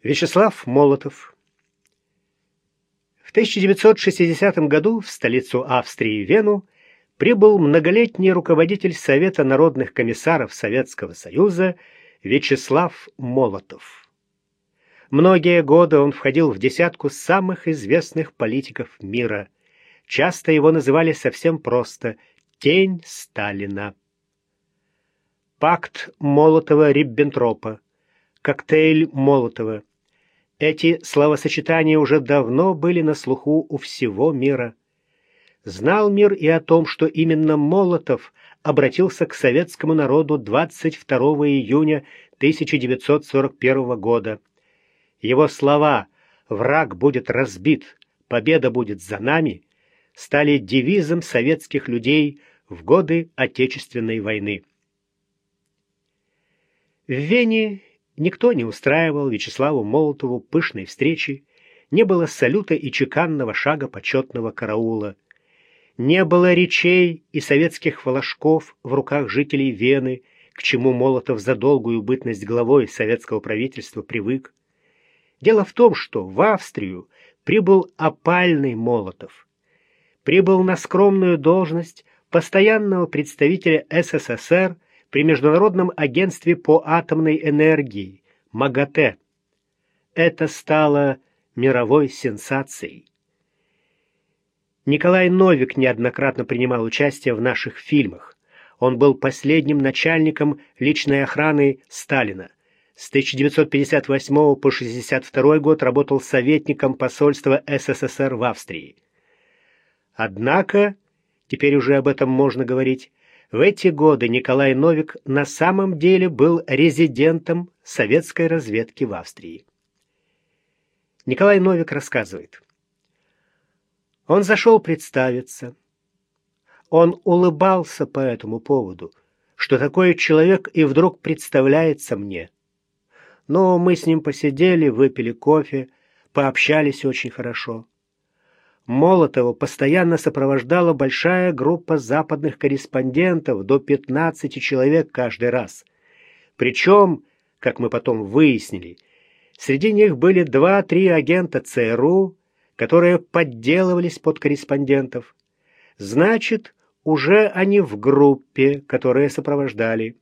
Вячеслав Молотов В 1960 году в столицу Австрии Вену прибыл многолетний руководитель Совета народных комиссаров Советского Союза Вячеслав Молотов. Многие годы он входил в десятку самых известных политиков мира. Часто его называли совсем просто «тень Сталина». Пакт Молотова-Риббентропа, коктейль Молотова. Эти словосочетания уже давно были на слуху у всего мира. Знал мир и о том, что именно Молотов обратился к советскому народу 22 июня 1941 года. Его слова «враг будет разбит, победа будет за нами» стали девизом советских людей в годы Отечественной войны. В Вене никто не устраивал Вячеславу Молотову пышной встречи, не было салюта и чеканного шага почетного караула. Не было речей и советских флажков в руках жителей Вены, к чему Молотов за долгую бытность главой советского правительства привык. Дело в том, что в Австрию прибыл опальный Молотов. Прибыл на скромную должность постоянного представителя СССР при Международном агентстве по атомной энергии МАГАТЭ. Это стало мировой сенсацией. Николай Новик неоднократно принимал участие в наших фильмах. Он был последним начальником личной охраны Сталина. С 1958 по 1962 год работал советником посольства СССР в Австрии. Однако, теперь уже об этом можно говорить, в эти годы Николай Новик на самом деле был резидентом советской разведки в Австрии. Николай Новик рассказывает. Он зашел представиться. Он улыбался по этому поводу, что такой человек и вдруг представляется мне. Но мы с ним посидели, выпили кофе, пообщались очень хорошо. Молотова постоянно сопровождала большая группа западных корреспондентов, до 15 человек каждый раз. Причем, как мы потом выяснили, среди них были два-три агента ЦРУ, которые подделывались под корреспондентов. Значит, уже они в группе, которые сопровождали.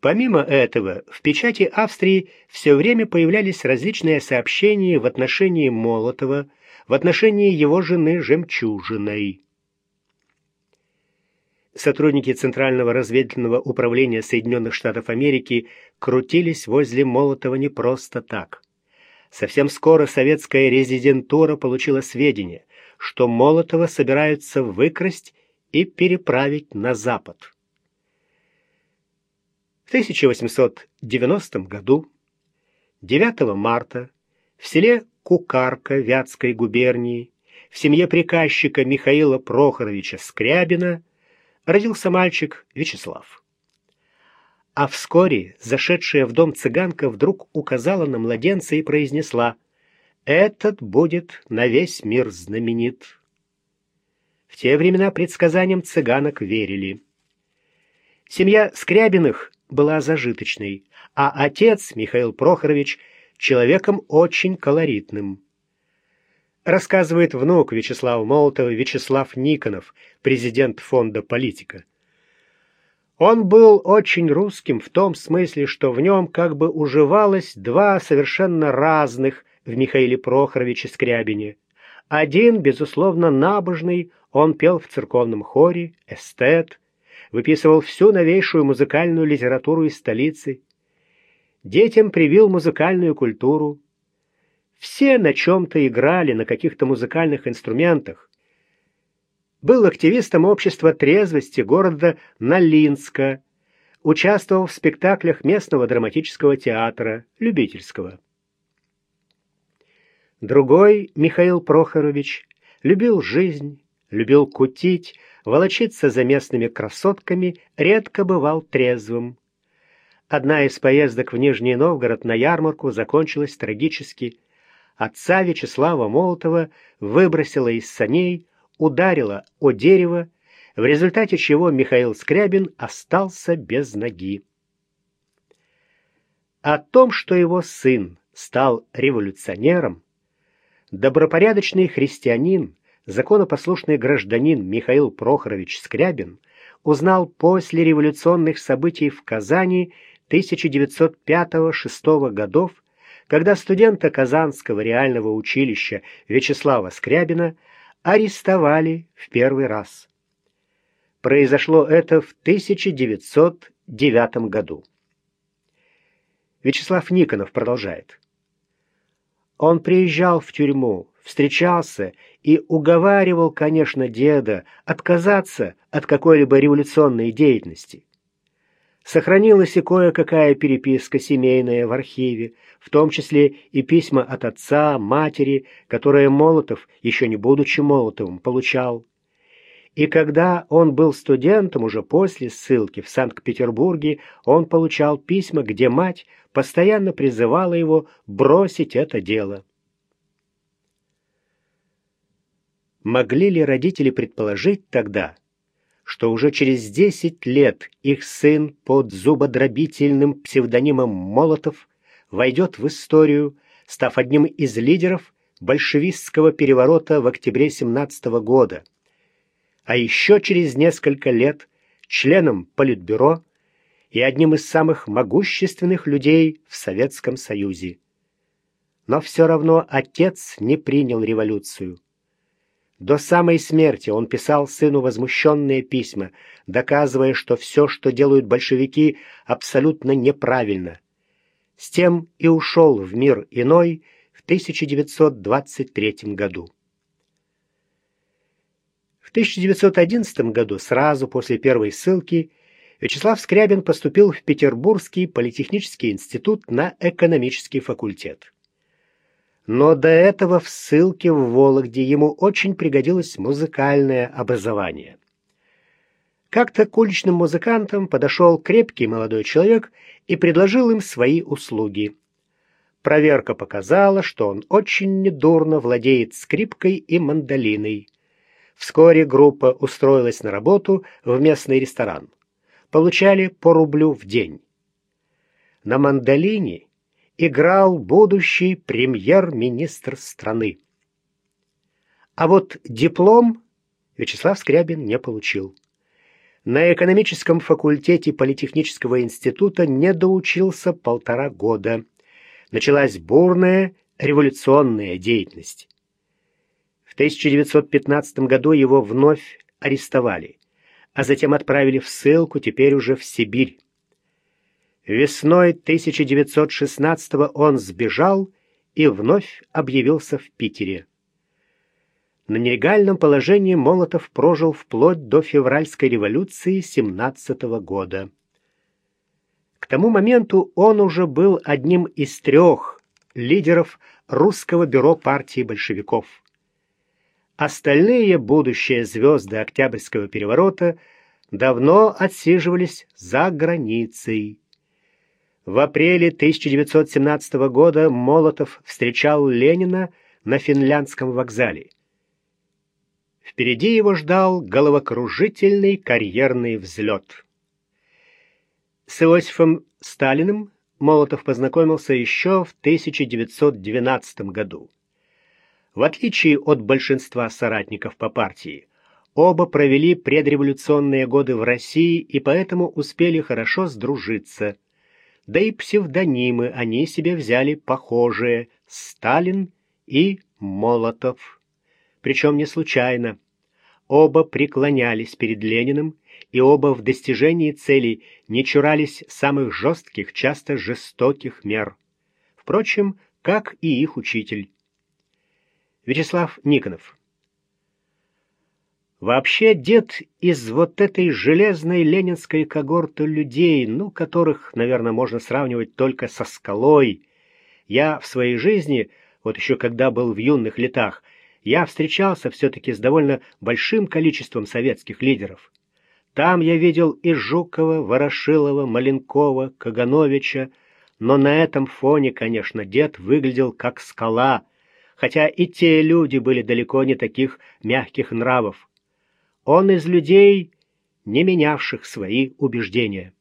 Помимо этого, в печати Австрии все время появлялись различные сообщения в отношении Молотова, в отношении его жены Жемчужиной. Сотрудники Центрального разведывательного управления Соединенных Штатов Америки крутились возле Молотова не просто так. Совсем скоро советская резидентура получила сведения, что Молотова собираются выкрасть и переправить на Запад. В 1890 году, 9 марта, в селе Кукарка Вятской губернии, в семье приказчика Михаила Прохоровича Скрябина родился мальчик Вячеслав. А вскоре зашедшая в дом цыганка вдруг указала на младенца и произнесла «Этот будет на весь мир знаменит». В те времена предсказаниям цыганок верили. Семья Скрябиных была зажиточной, а отец, Михаил Прохорович, человеком очень колоритным. Рассказывает внук Вячеслава Молотова Вячеслав Никонов, президент фонда «Политика». Он был очень русским в том смысле, что в нем как бы уживалось два совершенно разных в Михаиле Прохоровиче Скрябине. Один, безусловно, набожный, он пел в церковном хоре, эстет, выписывал всю новейшую музыкальную литературу из столицы, детям привил музыкальную культуру. Все на чем-то играли, на каких-то музыкальных инструментах. Был активистом общества трезвости города Налинска, участвовал в спектаклях местного драматического театра, любительского. Другой, Михаил Прохорович, любил жизнь, любил кутить, волочиться за местными красотками, редко бывал трезвым. Одна из поездок в Нижний Новгород на ярмарку закончилась трагически. Отца Вячеслава Молотова выбросила из саней, ударила о дерево, в результате чего Михаил Скрябин остался без ноги. О том, что его сын стал революционером, добропорядочный христианин, законопослушный гражданин Михаил Прохорович Скрябин узнал после революционных событий в Казани 1905-6 годов, когда студента Казанского реального училища Вячеслава Скрябина арестовали в первый раз. Произошло это в 1909 году. Вячеслав Никонов продолжает. Он приезжал в тюрьму, встречался и уговаривал, конечно, деда отказаться от какой-либо революционной деятельности. Сохранилась и кое-какая переписка семейная в архиве, в том числе и письма от отца, матери, которые Молотов, еще не будучи Молотовым, получал. И когда он был студентом уже после ссылки в Санкт-Петербурге, он получал письма, где мать постоянно призывала его бросить это дело. Могли ли родители предположить тогда, что уже через десять лет их сын под зубодробительным псевдонимом Молотов войдет в историю, став одним из лидеров большевистского переворота в октябре 17 года – а еще через несколько лет членом Политбюро и одним из самых могущественных людей в Советском Союзе. Но все равно отец не принял революцию. До самой смерти он писал сыну возмущенные письма, доказывая, что все, что делают большевики, абсолютно неправильно. С тем и ушел в мир иной в 1923 году. 1911 году, сразу после первой ссылки, Вячеслав Скрябин поступил в Петербургский политехнический институт на экономический факультет. Но до этого в ссылке в Вологде ему очень пригодилось музыкальное образование. Как-то к уличным музыкантам подошел крепкий молодой человек и предложил им свои услуги. Проверка показала, что он очень недурно владеет скрипкой и мандолиной. Вскоре группа устроилась на работу в местный ресторан. Получали по рублю в день. На мандолине играл будущий премьер-министр страны. А вот диплом Вячеслав Скрябин не получил. На экономическом факультете Политехнического института не доучился полтора года. Началась бурная революционная деятельность. 1915 году его вновь арестовали, а затем отправили в ссылку, теперь уже в Сибирь. Весной 1916 он сбежал и вновь объявился в Питере. На нелегальном положении Молотов прожил вплоть до февральской революции 17 года. К тому моменту он уже был одним из трех лидеров русского бюро партии большевиков. Остальные будущие звезды Октябрьского переворота давно отсиживались за границей. В апреле 1917 года Молотов встречал Ленина на финляндском вокзале. Впереди его ждал головокружительный карьерный взлет. С Иосифом Сталиным Молотов познакомился еще в 1912 году. В отличие от большинства соратников по партии, оба провели предреволюционные годы в России и поэтому успели хорошо сдружиться. Да и псевдонимы они себе взяли похожие – Сталин и Молотов. Причем не случайно. Оба преклонялись перед Лениным, и оба в достижении целей не чурались самых жестких, часто жестоких мер. Впрочем, как и их учитель. Вячеслав Никонов. Вообще дед из вот этой железной ленинской когорты людей, ну, которых, наверное, можно сравнивать только со скалой. Я в своей жизни, вот еще когда был в юных летах, я встречался все-таки с довольно большим количеством советских лидеров. Там я видел и Жукова, Ворошилова, Маленкова, Кагановича, но на этом фоне, конечно, дед выглядел как скала — хотя и те люди были далеко не таких мягких нравов. Он из людей, не менявших свои убеждения.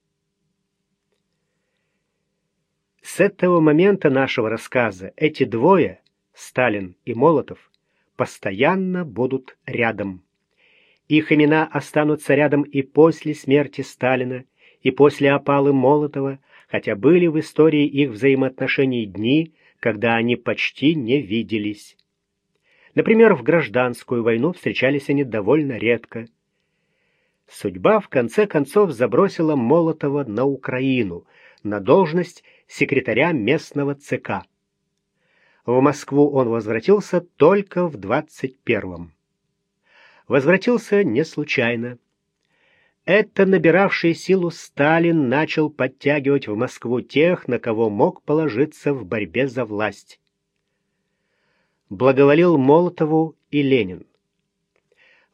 С этого момента нашего рассказа эти двое, Сталин и Молотов, постоянно будут рядом. Их имена останутся рядом и после смерти Сталина, и после опалы Молотова, хотя были в истории их взаимоотношений дни, когда они почти не виделись. Например, в гражданскую войну встречались они довольно редко. Судьба в конце концов забросила Молотова на Украину, на должность секретаря местного ЦК. В Москву он возвратился только в 21-м. Возвратился не случайно. Это набиравший силу Сталин начал подтягивать в Москву тех, на кого мог положиться в борьбе за власть. Благоволил Молотову и Ленин.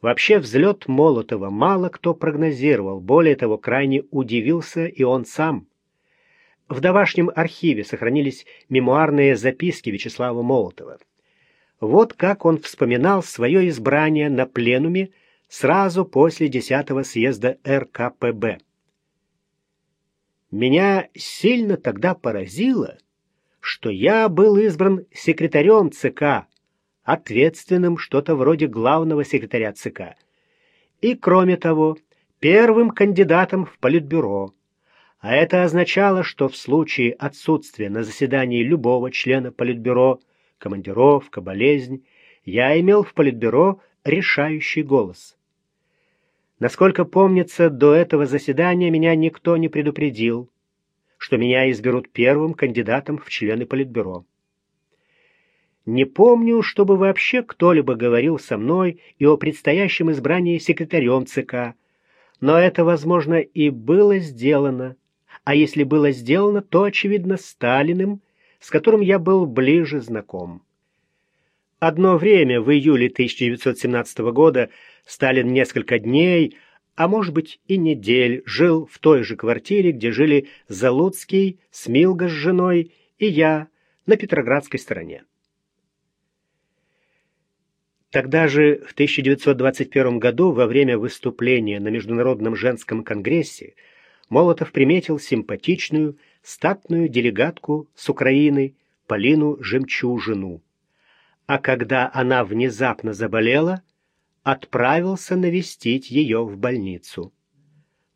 Вообще взлет Молотова мало кто прогнозировал, более того, крайне удивился и он сам. В домашнем архиве сохранились мемуарные записки Вячеслава Молотова. Вот как он вспоминал свое избрание на пленуме сразу после 10-го съезда РКПБ. Меня сильно тогда поразило, что я был избран секретарем ЦК, ответственным что-то вроде главного секретаря ЦК, и, кроме того, первым кандидатом в Политбюро. А это означало, что в случае отсутствия на заседании любого члена Политбюро, командировка, болезнь, я имел в Политбюро решающий голос. Насколько помнится, до этого заседания меня никто не предупредил, что меня изберут первым кандидатом в члены Политбюро. Не помню, чтобы вообще кто-либо говорил со мной и о предстоящем избрании секретарем ЦК, но это, возможно, и было сделано, а если было сделано, то, очевидно, Сталиным, с которым я был ближе знаком. Одно время, в июле 1917 года, Сталин несколько дней, а может быть и недель, жил в той же квартире, где жили Залуцкий, Смилга с женой и я на Петроградской стороне. Тогда же, в 1921 году, во время выступления на Международном женском конгрессе, Молотов приметил симпатичную, статную делегатку с Украины Полину Жемчужину. А когда она внезапно заболела, отправился навестить ее в больницу.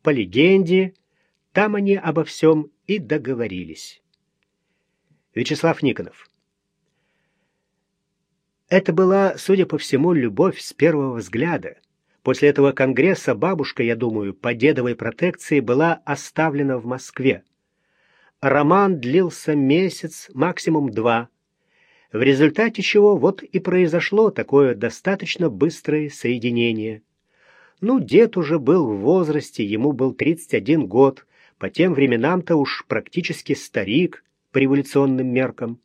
По легенде, там они обо всем и договорились. Вячеслав Никонов Это была, судя по всему, любовь с первого взгляда, После этого конгресса бабушка, я думаю, по дедовой протекции была оставлена в Москве. Роман длился месяц, максимум два, в результате чего вот и произошло такое достаточно быстрое соединение. Ну, дед уже был в возрасте, ему был 31 год, по тем временам-то уж практически старик по революционным меркам.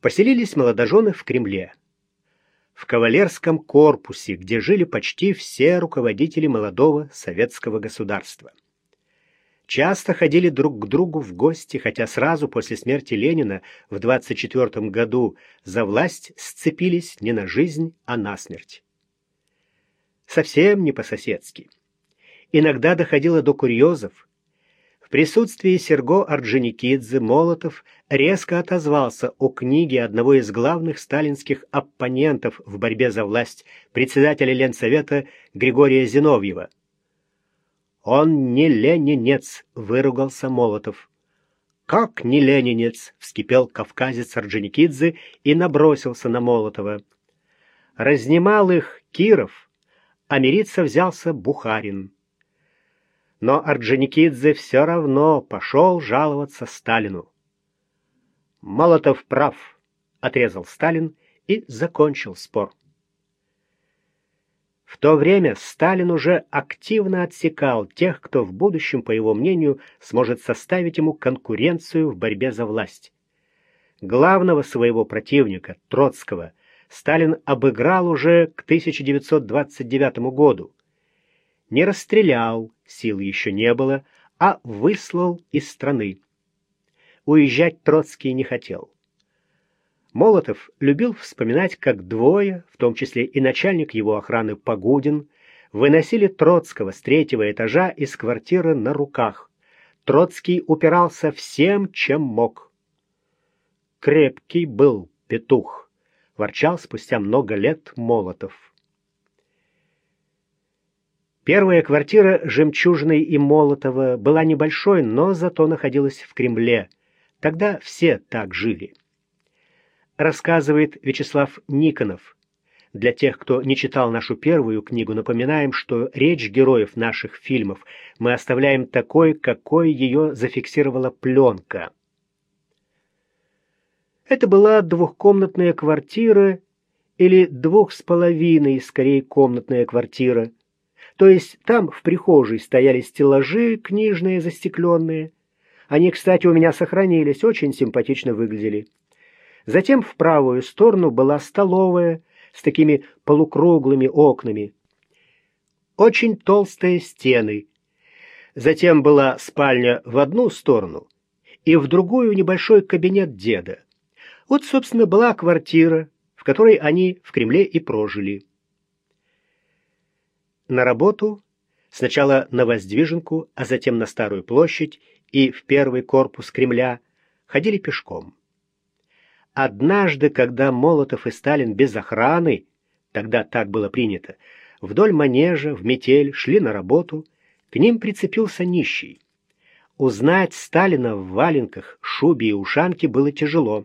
Поселились молодожены в Кремле в кавалерском корпусе, где жили почти все руководители молодого советского государства. Часто ходили друг к другу в гости, хотя сразу после смерти Ленина в 24 году за власть сцепились не на жизнь, а на смерть. Совсем не по-соседски. Иногда доходило до курьезов, в присутствии Серго Орджоникидзе Молотов резко отозвался о книге одного из главных сталинских оппонентов в борьбе за власть, председателя Ленсовета Григория Зиновьева. «Он не ленинец», — выругался Молотов. «Как не ленинец?» — вскипел кавказец Орджоникидзе и набросился на Молотова. Разнимал их Киров, а мириться взялся Бухарин но Орджоникидзе все равно пошел жаловаться Сталину. «Молотов прав», — отрезал Сталин и закончил спор. В то время Сталин уже активно отсекал тех, кто в будущем, по его мнению, сможет составить ему конкуренцию в борьбе за власть. Главного своего противника, Троцкого, Сталин обыграл уже к 1929 году. Не расстрелял, сил еще не было, а выслал из страны. Уезжать Троцкий не хотел. Молотов любил вспоминать, как двое, в том числе и начальник его охраны Погудин, выносили Троцкого с третьего этажа из квартиры на руках. Троцкий упирался всем, чем мог. Крепкий был петух, ворчал спустя много лет Молотов. Первая квартира Жемчужной и Молотова была небольшой, но зато находилась в Кремле. Тогда все так жили. Рассказывает Вячеслав Никонов. Для тех, кто не читал нашу первую книгу, напоминаем, что речь героев наших фильмов мы оставляем такой, какой ее зафиксировала пленка. Это была двухкомнатная квартира или двух с половиной, скорее, комнатная квартира. То есть там в прихожей стояли стеллажи книжные, застекленные. Они, кстати, у меня сохранились, очень симпатично выглядели. Затем в правую сторону была столовая, с такими полукруглыми окнами. Очень толстые стены. Затем была спальня в одну сторону и в другую небольшой кабинет деда. Вот, собственно, была квартира, в которой они в Кремле и прожили. На работу, сначала на Воздвиженку, а затем на Старую площадь и в первый корпус Кремля, ходили пешком. Однажды, когда Молотов и Сталин без охраны, тогда так было принято, вдоль манежа в метель шли на работу, к ним прицепился нищий. Узнать Сталина в валенках, шубе и ушанке было тяжело.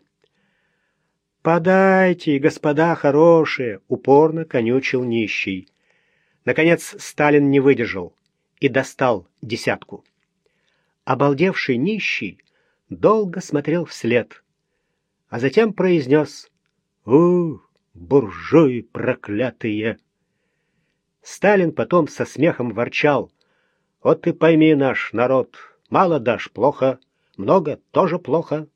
«Подайте, господа хорошие!» — упорно конючил нищий. Наконец Сталин не выдержал и достал десятку. Обалдевший нищий долго смотрел вслед — а затем произнес «У, буржуи проклятые!» Сталин потом со смехом ворчал «Вот ты пойми наш народ, мало дашь плохо, много тоже плохо».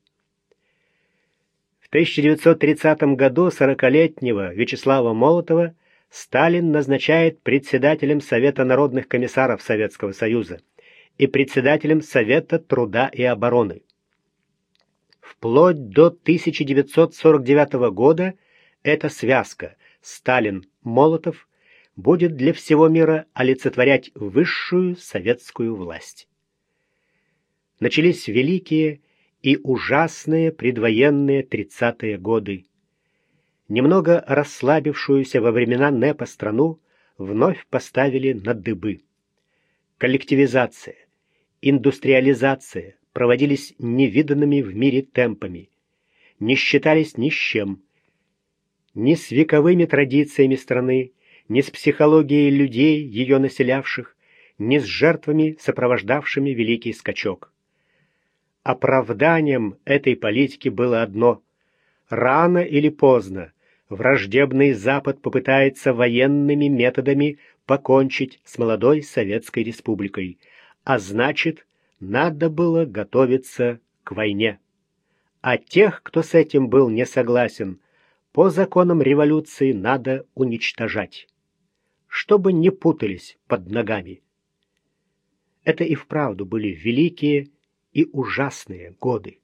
В 1930 году сорокалетнего Вячеслава Молотова Сталин назначает председателем Совета народных комиссаров Советского Союза и председателем Совета труда и обороны. Вплоть до 1949 года эта связка Сталин-Молотов будет для всего мира олицетворять высшую советскую власть. Начались великие и ужасные предвоенные 30-е годы. Немного расслабившуюся во времена НЭПа страну вновь поставили на дыбы. Коллективизация, индустриализация, проводились невиданными в мире темпами, не считались ни с чем, ни с вековыми традициями страны, ни с психологией людей, ее населявших, ни с жертвами, сопровождавшими великий скачок. Оправданием этой политики было одно — рано или поздно враждебный Запад попытается военными методами покончить с молодой Советской Республикой, а значит, надо было готовиться к войне. А тех, кто с этим был не согласен, по законам революции надо уничтожать, чтобы не путались под ногами. Это и вправду были великие и ужасные годы.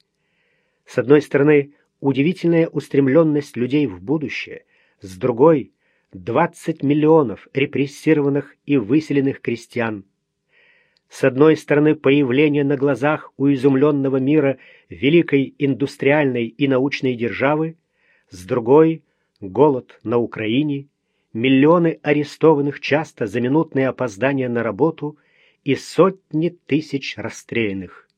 С одной стороны, удивительная устремленность людей в будущее, с другой — 20 миллионов репрессированных и выселенных крестьян, с одной стороны, появление на глазах у изумленного мира великой индустриальной и научной державы, с другой — голод на Украине, миллионы арестованных часто за минутные опоздания на работу и сотни тысяч расстрелянных.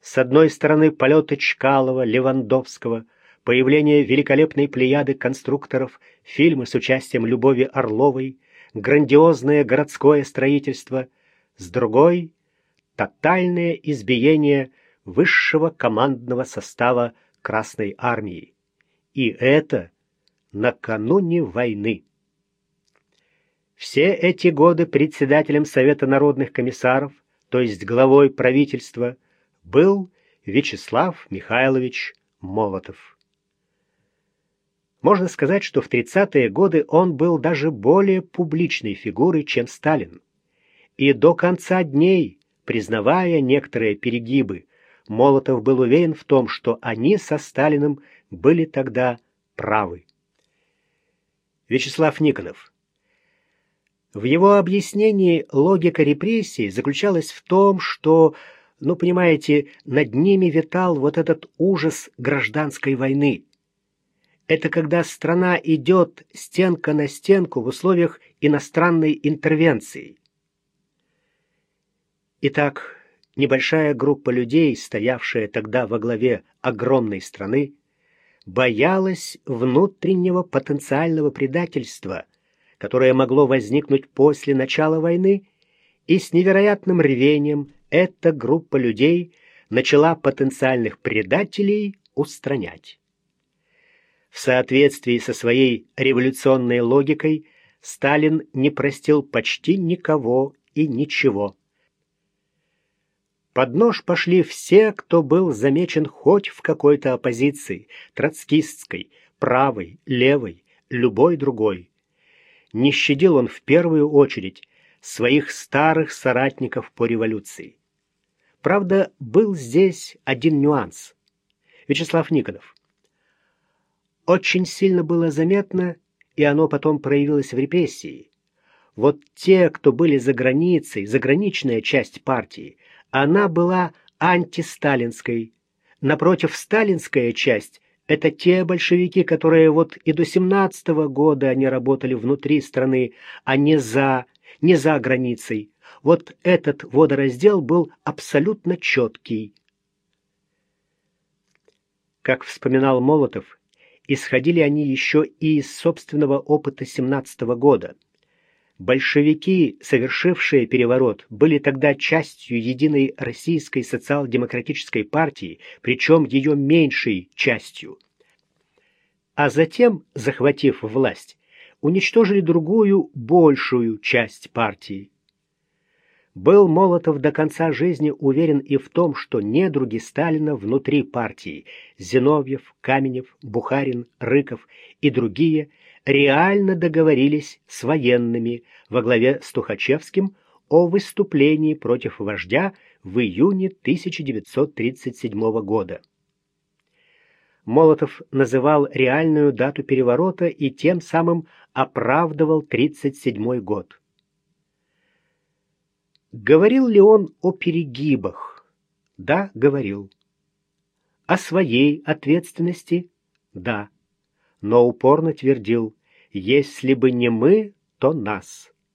С одной стороны, полеты Чкалова, Левандовского, появление великолепной плеяды конструкторов, фильмы с участием Любови Орловой, грандиозное городское строительство — с другой — тотальное избиение высшего командного состава Красной Армии. И это накануне войны. Все эти годы председателем Совета народных комиссаров, то есть главой правительства, был Вячеслав Михайлович Молотов. Можно сказать, что в 30-е годы он был даже более публичной фигурой, чем Сталин и до конца дней, признавая некоторые перегибы, Молотов был уверен в том, что они со Сталиным были тогда правы. Вячеслав Никонов В его объяснении логика репрессий заключалась в том, что ну, понимаете, над ними витал вот этот ужас гражданской войны. Это когда страна идет стенка на стенку в условиях иностранной интервенции. Итак, небольшая группа людей, стоявшая тогда во главе огромной страны, боялась внутреннего потенциального предательства, которое могло возникнуть после начала войны, и с невероятным рвением эта группа людей начала потенциальных предателей устранять. В соответствии со своей революционной логикой Сталин не простил почти никого и ничего. Под нож пошли все, кто был замечен хоть в какой-то оппозиции, троцкистской, правой, левой, любой другой. Не щадил он в первую очередь своих старых соратников по революции. Правда, был здесь один нюанс. Вячеслав Никонов. Очень сильно было заметно, и оно потом проявилось в репрессии. Вот те, кто были за границей, заграничная часть партии, она была антисталинской. Напротив, сталинская часть – это те большевики, которые вот и до 17 -го года они работали внутри страны, а не за, не за границей. Вот этот водораздел был абсолютно четкий. Как вспоминал Молотов, исходили они еще и из собственного опыта 17 -го года – Большевики, совершившие переворот, были тогда частью единой российской социал-демократической партии, причем ее меньшей частью. А затем, захватив власть, уничтожили другую, большую часть партии. Был Молотов до конца жизни уверен и в том, что недруги Сталина внутри партии – Зиновьев, Каменев, Бухарин, Рыков и другие – реально договорились с военными во главе с Тухачевским о выступлении против вождя в июне 1937 года. Молотов называл реальную дату переворота и тем самым оправдывал 1937 год. Говорил ли он о перегибах? Да, говорил. О своей ответственности? Да но упорно твердил «Если бы не мы, то нас».